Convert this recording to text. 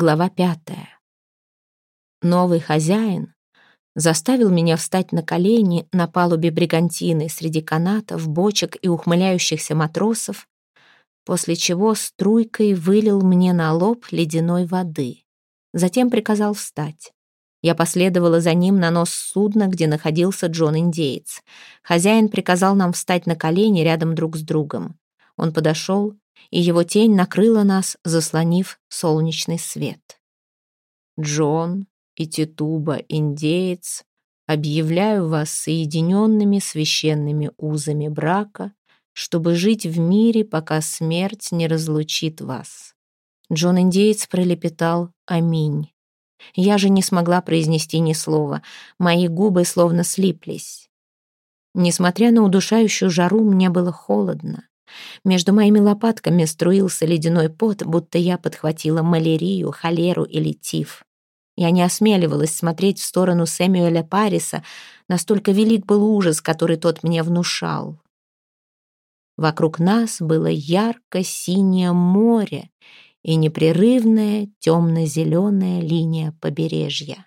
Глава пятая. Новый хозяин заставил меня встать на колени на палубе бригантины среди канатов, бочек и ухмыляющихся матросов, после чего струйкой вылил мне на лоб ледяной воды. Затем приказал встать. Я последовала за ним на нос судна, где находился Джон-индеец. Хозяин приказал нам встать на колени рядом друг с другом. Он подошел, и его тень накрыла нас, заслонив солнечный свет. Джон и Титуба, индеец, объявляю вас соединенными священными узами брака, чтобы жить в мире, пока смерть не разлучит вас. Джон-индеец пролепетал «Аминь». Я же не смогла произнести ни слова, мои губы словно слиплись. Несмотря на удушающую жару, мне было холодно. Между моими лопатками струился ледяной пот, будто я подхватила малярию, холеру или тиф. Я не осмеливалась смотреть в сторону Сэмюэля Париса, настолько велик был ужас, который тот мне внушал. Вокруг нас было ярко-синее море и непрерывная темно-зеленая линия побережья.